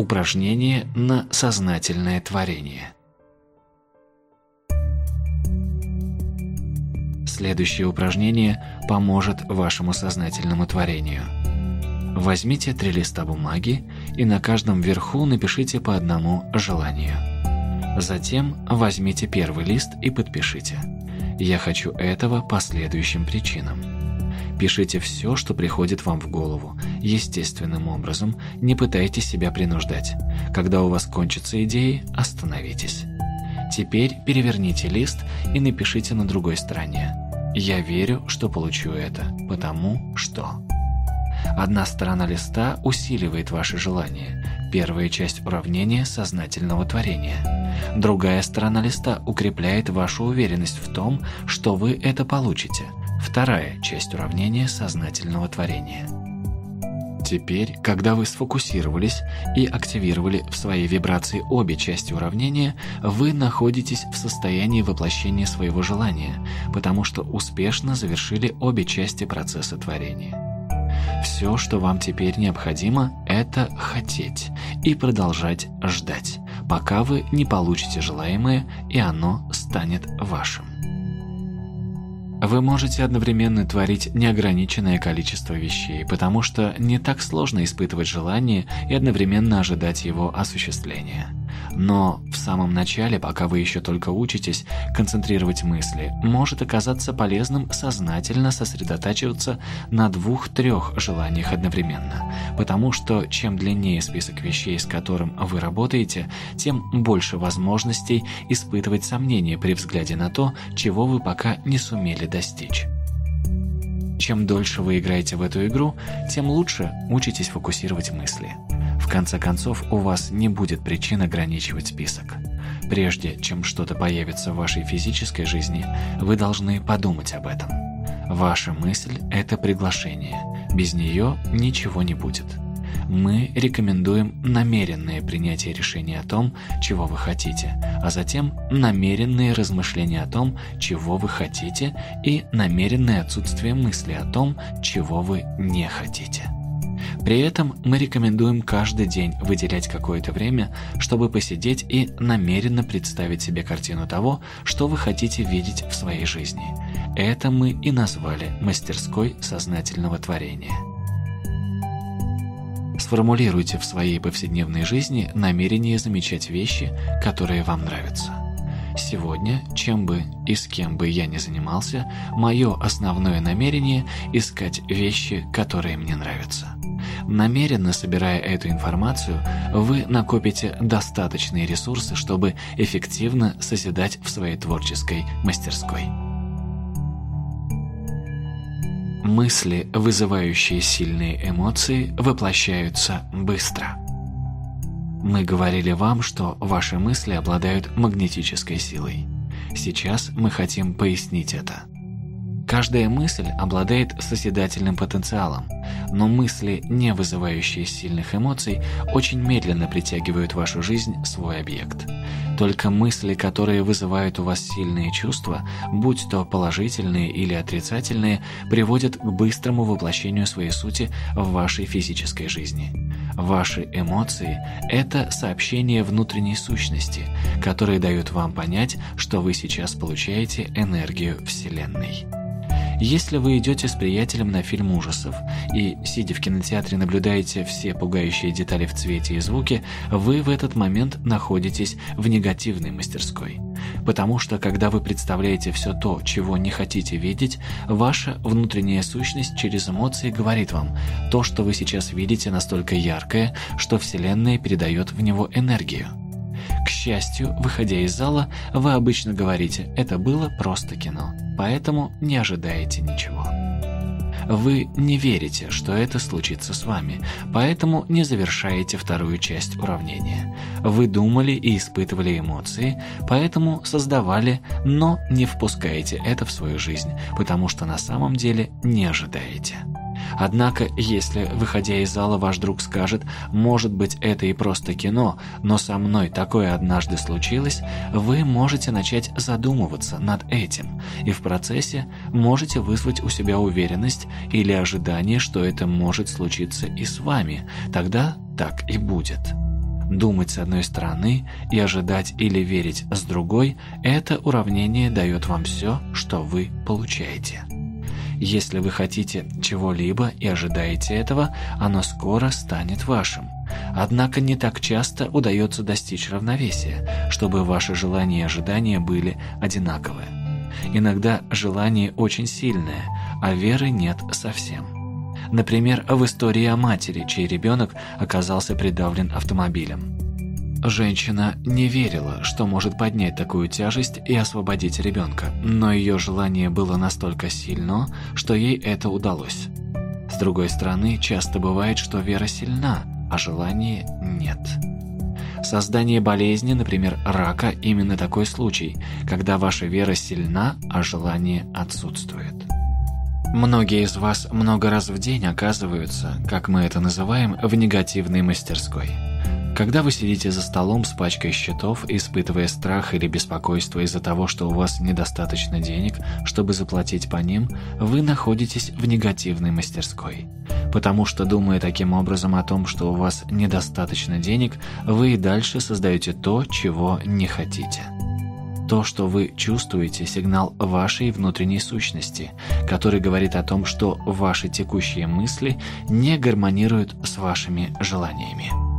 Упражнение на сознательное творение. Следующее упражнение поможет вашему сознательному творению. Возьмите три листа бумаги и на каждом верху напишите по одному желанию. Затем возьмите первый лист и подпишите. Я хочу этого по следующим причинам. Пишите все, что приходит вам в голову, естественным образом, не пытайтесь себя принуждать. Когда у вас кончатся идеи, остановитесь. Теперь переверните лист и напишите на другой стороне. Я верю, что получу это, потому что... Одна сторона листа усиливает ваше желание, первая часть уравнения сознательного творения. Другая сторона листа укрепляет вашу уверенность в том, что вы это получите, вторая часть уравнения сознательного творения. Теперь, когда вы сфокусировались и активировали в своей вибрации обе части уравнения, вы находитесь в состоянии воплощения своего желания, потому что успешно завершили обе части процесса творения. Все, что вам теперь необходимо, это хотеть и продолжать ждать, пока вы не получите желаемое и оно станет вашим. Вы можете одновременно творить неограниченное количество вещей, потому что не так сложно испытывать желание и одновременно ожидать его осуществления. Но в самом начале, пока вы еще только учитесь концентрировать мысли, может оказаться полезным сознательно сосредотачиваться на двух-трех желаниях одновременно, потому что чем длиннее список вещей, с которым вы работаете, тем больше возможностей испытывать сомнения при взгляде на то, чего вы пока не сумели достичь. Чем дольше вы играете в эту игру, тем лучше учитесь фокусировать мысли. Конце концов, у вас не будет причин ограничивать список. Прежде чем что-то появится в вашей физической жизни, вы должны подумать об этом. Ваша мысль – это приглашение. Без нее ничего не будет. Мы рекомендуем намеренное принятие решения о том, чего вы хотите, а затем намеренные размышления о том, чего вы хотите, и намеренное отсутствие мысли о том, чего вы не хотите. При этом мы рекомендуем каждый день выделять какое-то время, чтобы посидеть и намеренно представить себе картину того, что вы хотите видеть в своей жизни. Это мы и назвали мастерской сознательного творения. Сформулируйте в своей повседневной жизни намерение замечать вещи, которые вам нравятся. Сегодня, чем бы и с кем бы я ни занимался, мое основное намерение – искать вещи, которые мне нравятся. Намеренно собирая эту информацию, вы накопите достаточные ресурсы, чтобы эффективно созидать в своей творческой мастерской. Мысли, вызывающие сильные эмоции, воплощаются быстро. Мы говорили вам, что ваши мысли обладают магнетической силой. Сейчас мы хотим пояснить это. Каждая мысль обладает созидательным потенциалом, но мысли, не вызывающие сильных эмоций, очень медленно притягивают в вашу жизнь свой объект. Только мысли, которые вызывают у вас сильные чувства, будь то положительные или отрицательные, приводят к быстрому воплощению своей сути в вашей физической жизни. Ваши эмоции – это сообщение внутренней сущности, которые дают вам понять, что вы сейчас получаете энергию Вселенной. Если вы идете с приятелем на фильм ужасов и, сидя в кинотеатре, наблюдаете все пугающие детали в цвете и звуке, вы в этот момент находитесь в негативной мастерской. Потому что, когда вы представляете все то, чего не хотите видеть, ваша внутренняя сущность через эмоции говорит вам, то, что вы сейчас видите, настолько яркое, что Вселенная передает в него энергию. Счастью, выходя из зала, вы обычно говорите «это было просто кино», поэтому не ожидаете ничего. Вы не верите, что это случится с вами, поэтому не завершаете вторую часть уравнения. Вы думали и испытывали эмоции, поэтому создавали, но не впускаете это в свою жизнь, потому что на самом деле не ожидаете. Однако, если, выходя из зала, ваш друг скажет «может быть, это и просто кино, но со мной такое однажды случилось», вы можете начать задумываться над этим, и в процессе можете вызвать у себя уверенность или ожидание, что это может случиться и с вами. Тогда так и будет. Думать с одной стороны и ожидать или верить с другой – это уравнение дает вам все, что вы получаете. Если вы хотите чего-либо и ожидаете этого, оно скоро станет вашим. Однако не так часто удается достичь равновесия, чтобы ваши желания и ожидания были одинаковые. Иногда желание очень сильное, а веры нет совсем. Например, в истории о матери, чей ребенок оказался придавлен автомобилем. Женщина не верила, что может поднять такую тяжесть и освободить ребенка, но ее желание было настолько сильно, что ей это удалось. С другой стороны, часто бывает, что вера сильна, а желания нет. Создание болезни, например, рака, именно такой случай, когда ваша вера сильна, а желание отсутствует. Многие из вас много раз в день оказываются, как мы это называем, в негативной мастерской. Когда вы сидите за столом с пачкой счетов, испытывая страх или беспокойство из-за того, что у вас недостаточно денег, чтобы заплатить по ним, вы находитесь в негативной мастерской. Потому что, думая таким образом о том, что у вас недостаточно денег, вы и дальше создаете то, чего не хотите. То, что вы чувствуете, сигнал вашей внутренней сущности, который говорит о том, что ваши текущие мысли не гармонируют с вашими желаниями.